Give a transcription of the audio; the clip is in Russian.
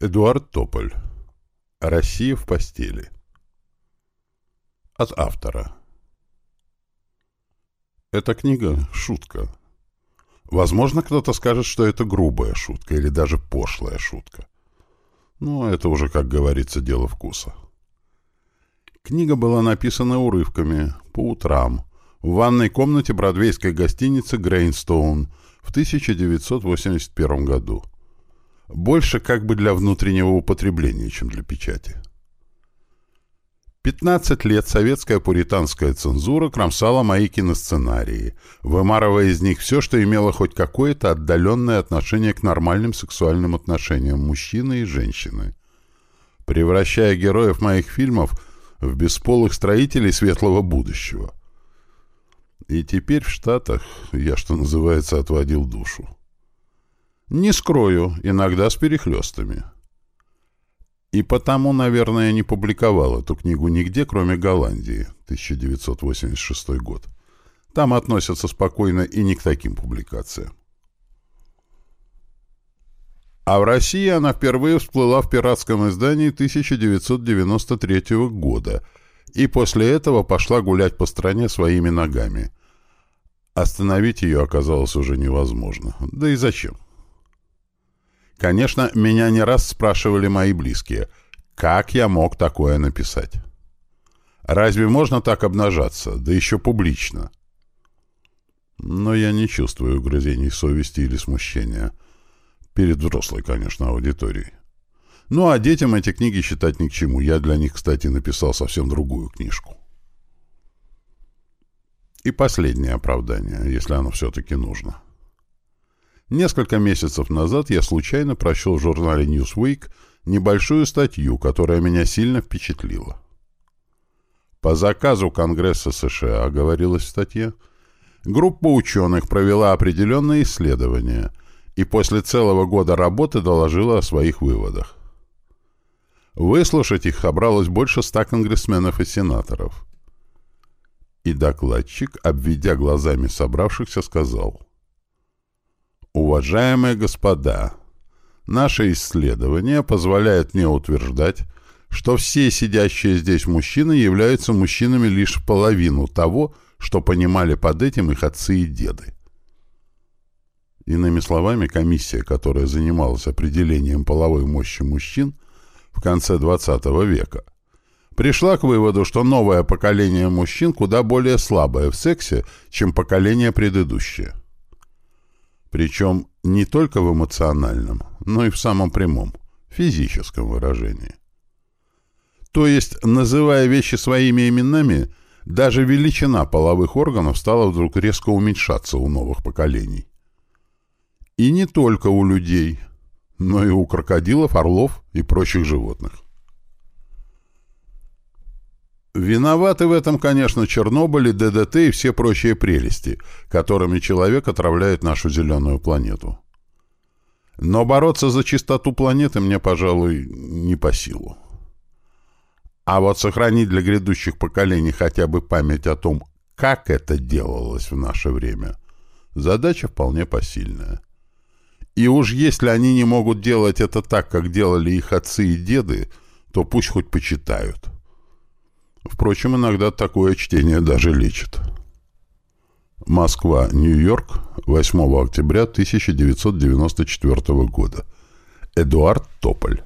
Эдуард Тополь. Россия в постели. От автора. Эта книга — шутка. Возможно, кто-то скажет, что это грубая шутка или даже пошлая шутка. Но это уже, как говорится, дело вкуса. Книга была написана урывками, по утрам, в ванной комнате бродвейской гостиницы «Грейнстоун» в 1981 году больше как бы для внутреннего употребления, чем для печати. 15 лет советская пуританская цензура кромсала мои киносценарии, вымарывая из них все, что имело хоть какое-то отдаленное отношение к нормальным сексуальным отношениям мужчины и женщины, превращая героев моих фильмов в бесполых строителей светлого будущего. И теперь в Штатах я, что называется, отводил душу. Не скрою, иногда с перехлестами. И потому, наверное, не публиковал эту книгу нигде, кроме Голландии, 1986 год. Там относятся спокойно и не к таким публикациям. А в России она впервые всплыла в пиратском издании 1993 года и после этого пошла гулять по стране своими ногами. Остановить ее оказалось уже невозможно. Да и зачем? Конечно, меня не раз спрашивали мои близкие, как я мог такое написать? Разве можно так обнажаться, да еще публично? Но я не чувствую угрызений совести или смущения. Перед взрослой, конечно, аудиторией. Ну, а детям эти книги считать ни к чему. Я для них, кстати, написал совсем другую книжку. И последнее оправдание, если оно все-таки нужно. Несколько месяцев назад я случайно прочел в журнале Newsweek небольшую статью, которая меня сильно впечатлила. По заказу Конгресса США, говорилось в статье, группа ученых провела определенные исследования и после целого года работы доложила о своих выводах. Выслушать их собралось больше ста конгрессменов и сенаторов. И докладчик, обведя глазами собравшихся, сказал — Уважаемые господа, наше исследование позволяет мне утверждать, что все сидящие здесь мужчины являются мужчинами лишь половину того, что понимали под этим их отцы и деды. Иными словами, комиссия, которая занималась определением половой мощи мужчин в конце XX века, пришла к выводу, что новое поколение мужчин куда более слабое в сексе, чем поколение предыдущее. Причем не только в эмоциональном, но и в самом прямом, физическом выражении. То есть, называя вещи своими именами, даже величина половых органов стала вдруг резко уменьшаться у новых поколений. И не только у людей, но и у крокодилов, орлов и прочих животных. Виноваты в этом, конечно, Чернобыль, ДДТ и все прочие прелести, которыми человек отравляет нашу зеленую планету. Но бороться за чистоту планеты мне, пожалуй, не по силу. А вот сохранить для грядущих поколений хотя бы память о том, как это делалось в наше время, задача вполне посильная. И уж если они не могут делать это так, как делали их отцы и деды, то пусть хоть почитают. Впрочем, иногда такое чтение даже лечит. Москва, Нью-Йорк, 8 октября 1994 года. Эдуард Тополь